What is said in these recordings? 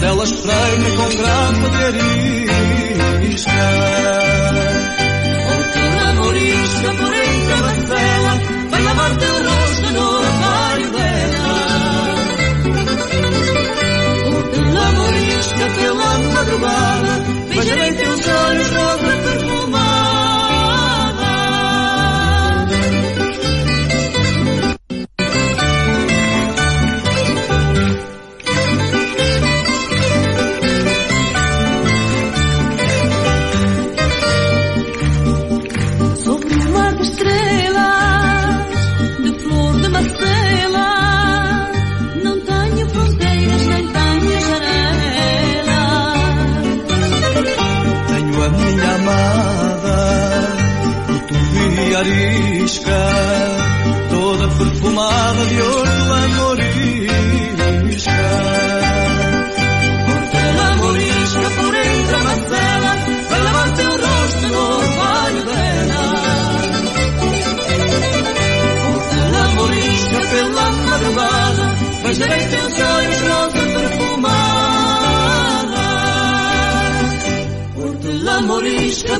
Delas treina com grande bateria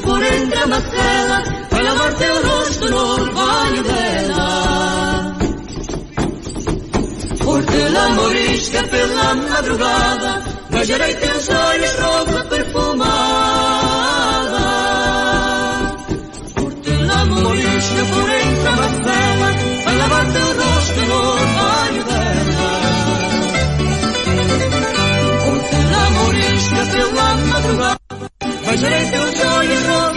por entre macedas para lavar teu rosto no orvallo dela. Porque la morisca pela madrugada, ballará y teus olhos all you.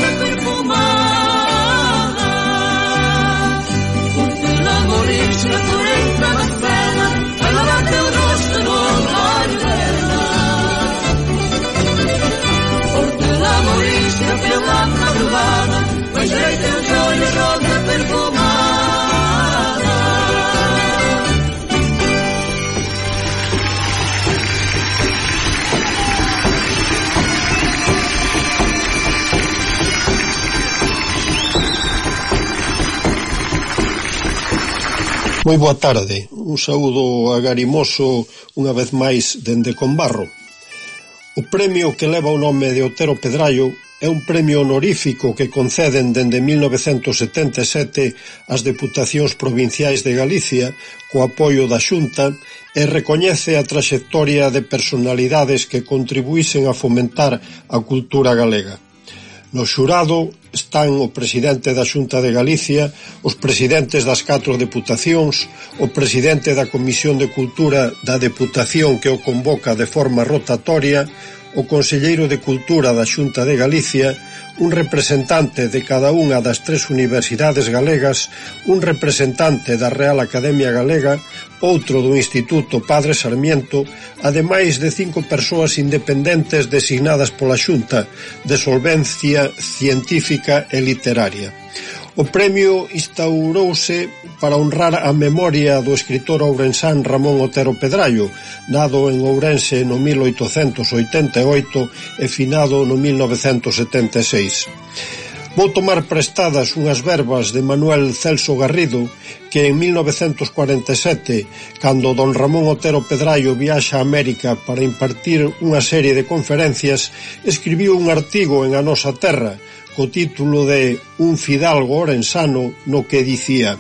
Moi boa tarde, un saúdo agarimoso unha vez máis dende Conbarro. O premio que leva o nome de Otero Pedrallo é un premio honorífico que conceden dende 1977 as deputacións provinciais de Galicia co apoio da Xunta e recoñece a traxectoria de personalidades que contribuísen a fomentar a cultura galega. No xurado están o presidente da Xunta de Galicia, os presidentes das catro deputacións, o presidente da Comisión de Cultura da Deputación que o convoca de forma rotatoria, o conselleiro de Cultura da Xunta de Galicia, un representante de cada unha das tres universidades galegas, un representante da Real Academia Galega, outro do Instituto Padre Sarmiento, ademais de cinco persoas independentes designadas pola Xunta, de solvencia científica e literaria. O premio instaurouse para honrar a memoria do escritor ourensán Ramón Otero Pedrallo, nado en Ourense no 1888 e finado no 1976. Vou tomar prestadas unhas verbas de Manuel Celso Garrido que en 1947, cando don Ramón Otero Pedrallo viaxa a América para impartir unha serie de conferencias, escribiu un artigo en a nosa terra co título de Un fidalgo orensano no que dicía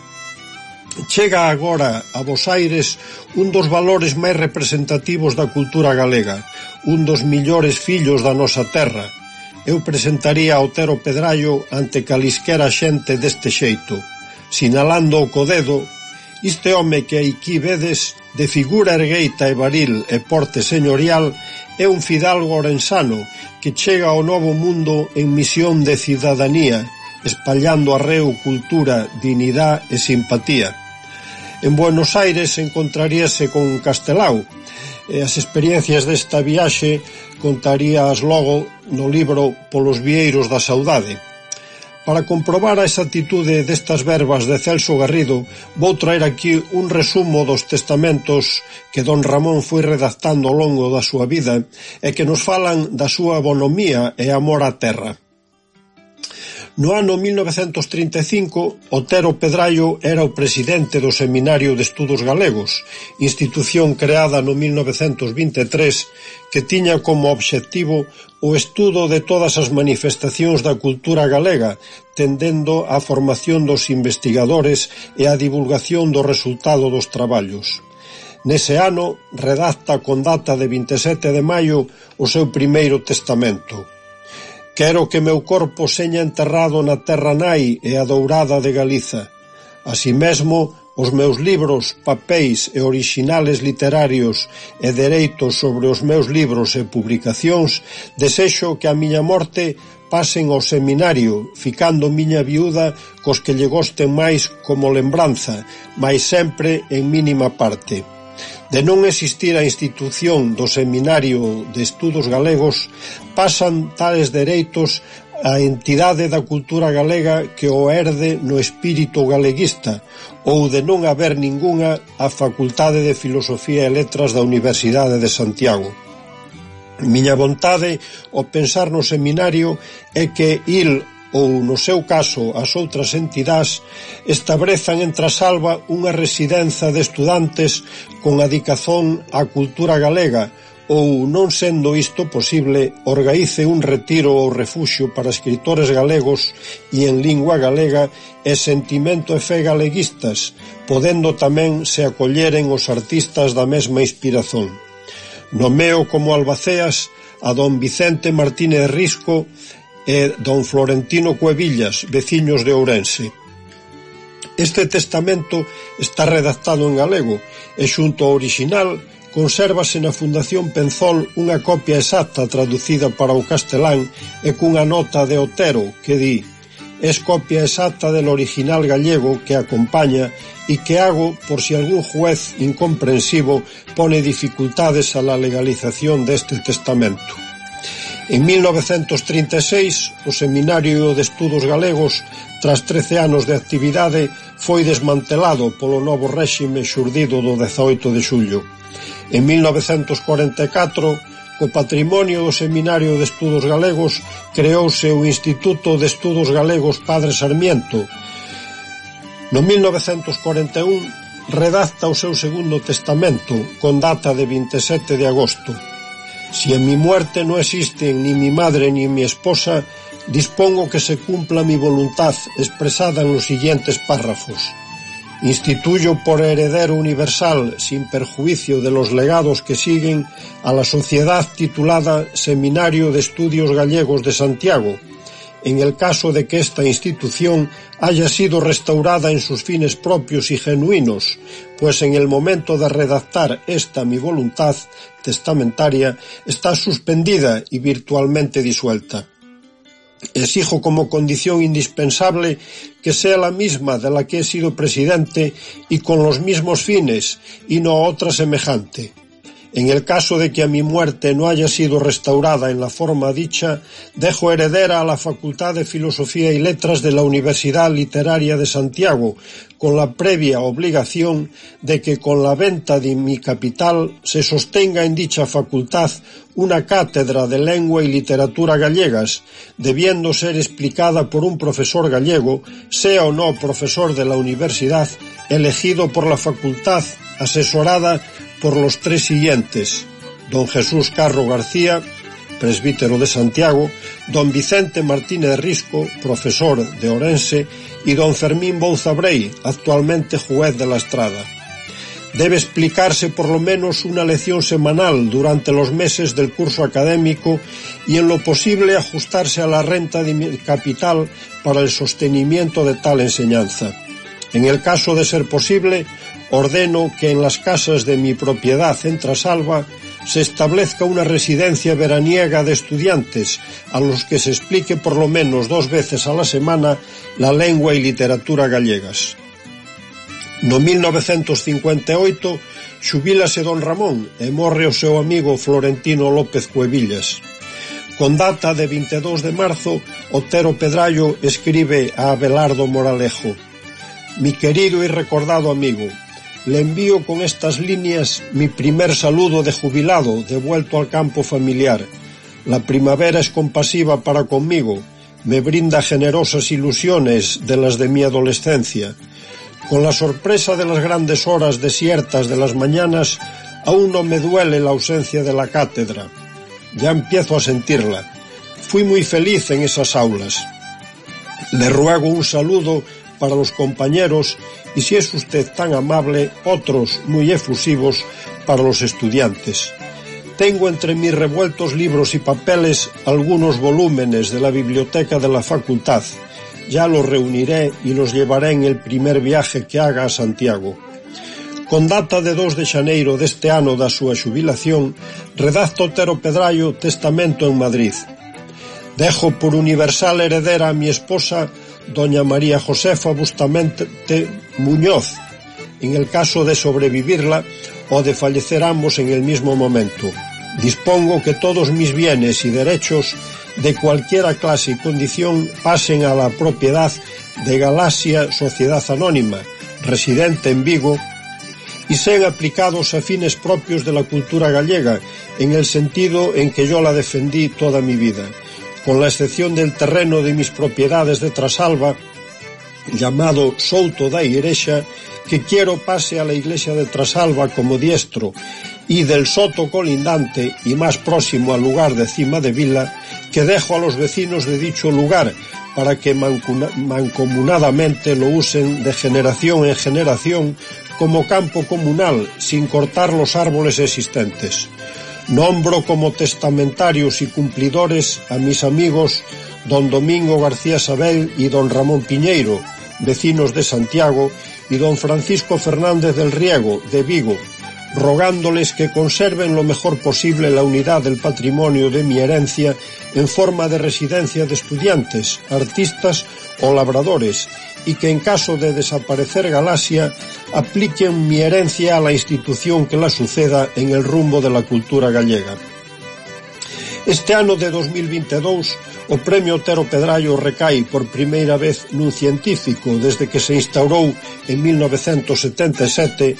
Chega agora a Bos Aires un dos valores máis representativos da cultura galega, un dos millores fillos da nosa terra. Eu presentaría a Otero Pedrallo ante calisquera xente deste xeito, sinalando o co dedo Este home que aquí vedes, de figura ergueita e varil e porte señorial, é un fidalgo orensano que chega ao novo mundo en misión de cidadanía, espallando arreo cultura, dignidade e simpatía. En Buenos Aires encontraríase con Castelao, e as experiencias desta viaxe contarías logo no libro Polos vieiros da saudade Para comprobar a exactitude destas verbas de Celso Garrido, vou traer aquí un resumo dos testamentos que don Ramón foi redactando ao longo da súa vida e que nos falan da súa bonomía e amor á terra. No ano 1935, Otero Pedraio era o presidente do Seminario de Estudos Galegos, institución creada no 1923 que tiña como obxectivo o estudo de todas as manifestacións da cultura galega, tendendo á formación dos investigadores e á divulgación do resultado dos traballos. Nese ano, redacta con data de 27 de maio o seu primeiro testamento, Quero que meu corpo seña enterrado na terra nai e adourada de Galiza. Así mesmo, os meus libros, papéis e orixinales literarios e dereitos sobre os meus libros e publicacións, desexo que a miña morte pasen ao seminario, ficando miña viúda cos que lle gosten máis como lembranza, mas sempre en mínima parte. De non existir a institución do Seminario de Estudos Galegos, pasan tales dereitos a entidade da cultura galega que o herde no espírito galeguista ou de non haber ningunha a Facultade de Filosofía e Letras da Universidade de Santiago. Miña vontade ao pensar no seminario é que il ou, no seu caso, as outras entidades, estabrezan en Trasalba unha residencia de estudantes con adicazón á cultura galega ou, non sendo isto posible, organice un retiro ou refuxio para escritores galegos e en lingua galega e sentimento e fe galeguistas, podendo tamén se acolleren os artistas da mesma inspiración. Nomeo como albaceas a don Vicente Martínez Risco e don Florentino Cuevillas, veciños de Ourense. Este testamento está redactado en galego e xunto ao original consérvase na Fundación Penzol unha copia exacta traducida para o castelán e cunha nota de Otero que di «Es copia exacta del original gallego que acompaña e que hago por si algún juez incomprensivo pone dificultades a la legalización deste testamento». En 1936, o Seminario de Estudos Galegos, tras 13 anos de actividade, foi desmantelado polo novo réxime xurdido do 18 de xullo. En 1944, co patrimonio do Seminario de Estudos Galegos, creouse o Instituto de Estudos Galegos Padre Sarmiento. No 1941, redacta o seu segundo testamento, con data de 27 de agosto Si en mi muerte no existen ni mi madre ni mi esposa, dispongo que se cumpla mi voluntad expresada en los siguientes párrafos. Instituyo por heredero universal, sin perjuicio de los legados que siguen, a la sociedad titulada Seminario de Estudios Gallegos de Santiago, en el caso de que esta institución haya sido restaurada en sus fines propios y genuinos, pues en el momento de redactar esta mi voluntad testamentaria está suspendida y virtualmente disuelta. Exijo como condición indispensable que sea la misma de la que he sido presidente y con los mismos fines y no otra semejante en el caso de que a mi muerte no haya sido restaurada en la forma dicha, dejo heredera a la Facultad de Filosofía y Letras de la Universidad Literaria de Santiago, con la previa obligación de que con la venta de mi capital se sostenga en dicha facultad una cátedra de lengua y literatura gallegas, debiendo ser explicada por un profesor gallego, sea o no profesor de la universidad, elegido por la facultad, asesorada por los tres siguientes, don Jesús Carro García, presbítero de Santiago, don Vicente Martínez Risco, profesor de Orense, y don Fermín Bouza Brey, actualmente juez de la Estrada. Debe explicarse por lo menos una lección semanal durante los meses del curso académico y en lo posible ajustarse a la renta de capital para el sostenimiento de tal enseñanza. En el caso de ser posible, ordeno que en las casas de mi propiedad en Trasalba se establezca una residencia veraniega de estudiantes a los que se explique por lo menos dos veces a la semana la lengua y literatura gallegas. No 1958 xubilase don Ramón e morre o seu amigo Florentino López Cuevillas. Con data de 22 de marzo, Otero Pedrallo escribe a Abelardo Moralejo Mi querido y recordado amigo, le envío con estas líneas mi primer saludo de jubilado devuelto al campo familiar. La primavera es compasiva para conmigo, me brinda generosas ilusiones de las de mi adolescencia. Con la sorpresa de las grandes horas desiertas de las mañanas, aún no me duele la ausencia de la cátedra. Ya empiezo a sentirla. Fui muy feliz en esas aulas. Le ruego un saludo para los compañeros y si es usted tan amable, otros muy efusivos para los estudiantes. Tengo entre mis revueltos libros y papeles algunos volúmenes de la biblioteca de la facultad. Ya los reuniré y los llevaré en el primer viaje que haga a Santiago. Con data de 2 de xaneiro deste ano da súa xubilación, redacta Otero Pedraio testamento en Madrid. Dejo por universal heredera a mi esposa, doña María Josefa Bustamante Muñoz, en el caso de sobrevivirla o de fallecer ambos en el mismo momento. Dispongo que todos mis bienes y derechos de cualquiera clase y condición pasen a la propiedad de Galaxia Sociedad Anónima, residente en Vigo, y sean aplicados a fines propios de la cultura gallega, en el sentido en que yo la defendí toda mi vida con la excepción del terreno de mis propiedades de Trasalba, llamado Souto da Irexa, que quiero pase a la iglesia de Trasalba como diestro, y del soto colindante y más próximo al lugar de Cima de Vila, que dejo a los vecinos de dicho lugar, para que mancomunadamente lo usen de generación en generación como campo comunal, sin cortar los árboles existentes. Nombro como testamentarios y cumplidores a mis amigos don Domingo García Sabel y don Ramón Piñeiro, vecinos de Santiago, y don Francisco Fernández del Riego, de Vigo, rogándoles que conserven lo mejor posible la unidad del patrimonio de mi herencia en forma de residencia de estudiantes, artistas colaboradores labradores e que en caso de desaparecer Galaxia apliquen mi herencia a la institución que la suceda en el rumbo de la cultura gallega. Este ano de 2022 o Premio Otero Pedrallo recai por primeira vez nun científico desde que se instaurou en 1977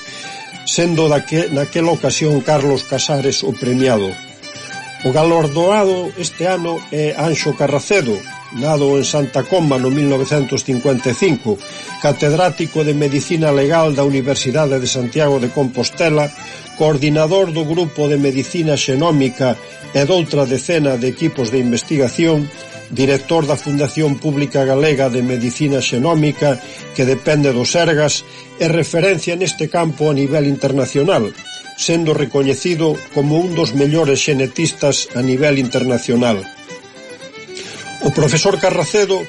sendo daque, naquela ocasión Carlos Casares o premiado. O galardoado este ano é Anxo Carracedo, nado en Santa Comba no 1955, catedrático de Medicina Legal da Universidade de Santiago de Compostela, coordinador do Grupo de Medicina Xenómica e doutra decena de equipos de investigación, director da Fundación Pública Galega de Medicina Xenómica, que depende do Sergas, e referencia neste campo a nivel internacional, sendo recoñecido como un dos mellores xenetistas a nivel internacional. O profesor Carracedo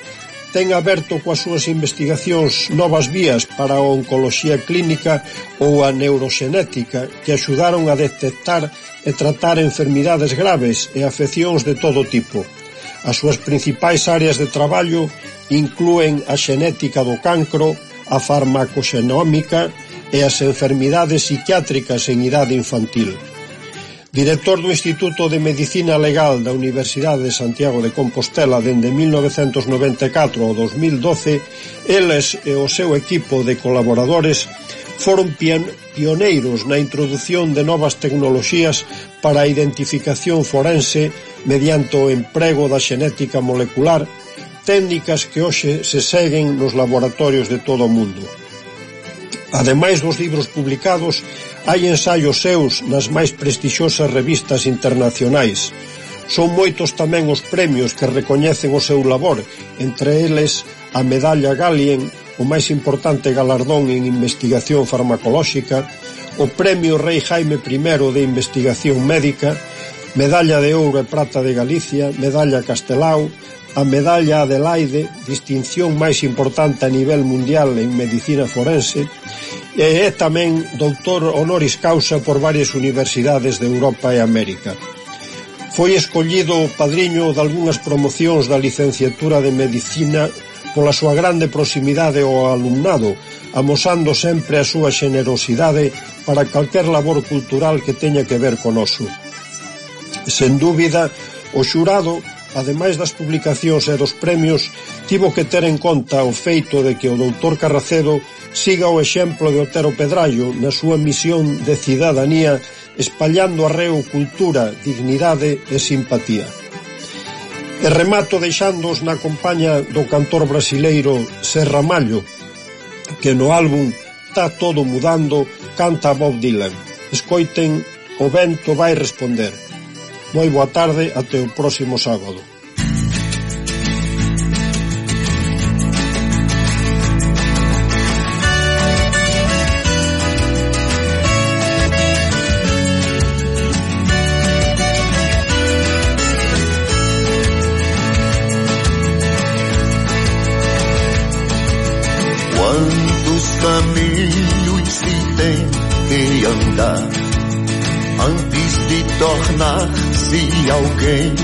ten aberto coas súas investigacións novas vías para a oncoloxía clínica ou a neuroxenética que axudaron a detectar e tratar enfermidades graves e afeccións de todo tipo. As súas principais áreas de traballo inclúen a xenética do cancro, a farmacoxenómica e as enfermidades psiquiátricas en idade infantil. Director do Instituto de Medicina Legal da Universidade de Santiago de Compostela dende 1994 ao 2012, eles e o seu equipo de colaboradores foron pioneiros na introdución de novas tecnoloxías para a identificación forense mediante o emprego da xenética molecular, técnicas que hoxe se seguen nos laboratorios de todo o mundo. Ademais dos libros publicados, hai ensaios seus nas máis prestixosas revistas internacionais. Son moitos tamén os premios que recoñecen o seu labor, entre eles a Medalla Gallien, o máis importante galardón en investigación farmacolóxica, o Premio Rei Jaime I de Investigación Médica, Medalla de Ouro e Prata de Galicia, Medalla Castelao, a Medalla Adelaide, distinción máis importante a nivel mundial en medicina forense, e é tamén doutor honoris causa por varias universidades de Europa e América. Foi escollido o padriño de algunhas promocións da licenciatura de medicina pola súa grande proximidade ao alumnado, amosando sempre a súa xenerosidade para calquer labor cultural que teña que ver con oso. Sen dúbida, o xurado ademais das publicacións e dos premios, tivo que ter en conta o feito de que o doutor Carracedo siga o exemplo de Otero Pedrallo na súa misión de cidadanía espallando arreo cultura, dignidade e simpatía. E remato deixándoos na compaña do cantor brasileiro Serra Mallo, que no álbum Tá todo mudando canta Bob Dylan. Escoiten O vento vai responder. Moi boa tarde, até o próximo sábado. Quantos caminhos se que andar antes de tornar-se alguém?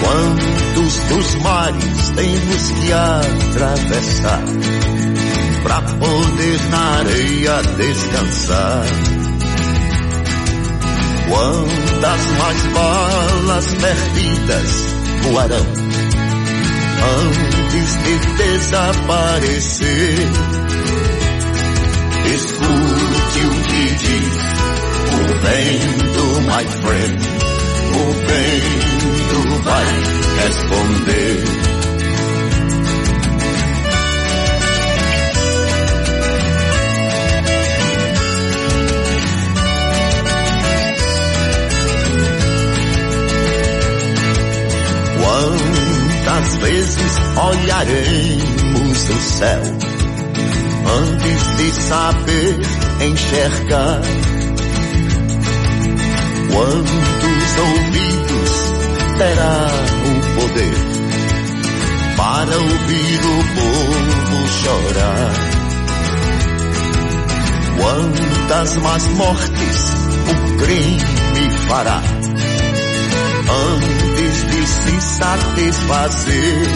Quantos dos mares temos que atravessar para poder na areia descansar? Quantas mais balas perdidas voarão antes de desaparecer. Escute lady. vento, my friend, vento vai responder. Quantas vezes olharemos o céu? Antes de saber enxergar? Quantos ouvidos terá o poder para ouvir o povo chorar? Quantas mais mortes o crime fará? antes de se satisfazer.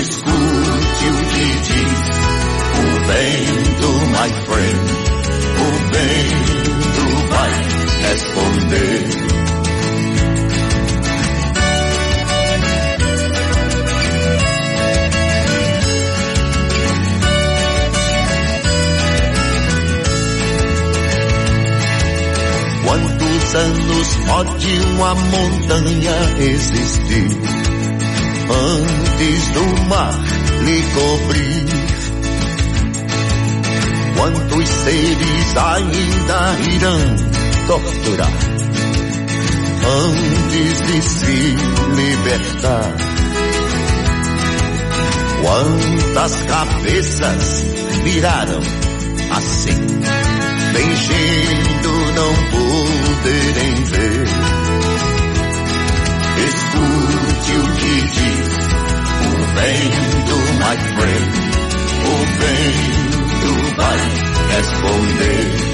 Escute o que diz o vento, my friend. O vento vai responder. Quantos anos pode uma montanha existir antes do mar lhe cobrir? Quantos seres ainda irão torturar antes de se libertar? Quantas cabeças viraram assim? fingindo não poderem ver. esconder.